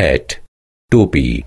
hat, topi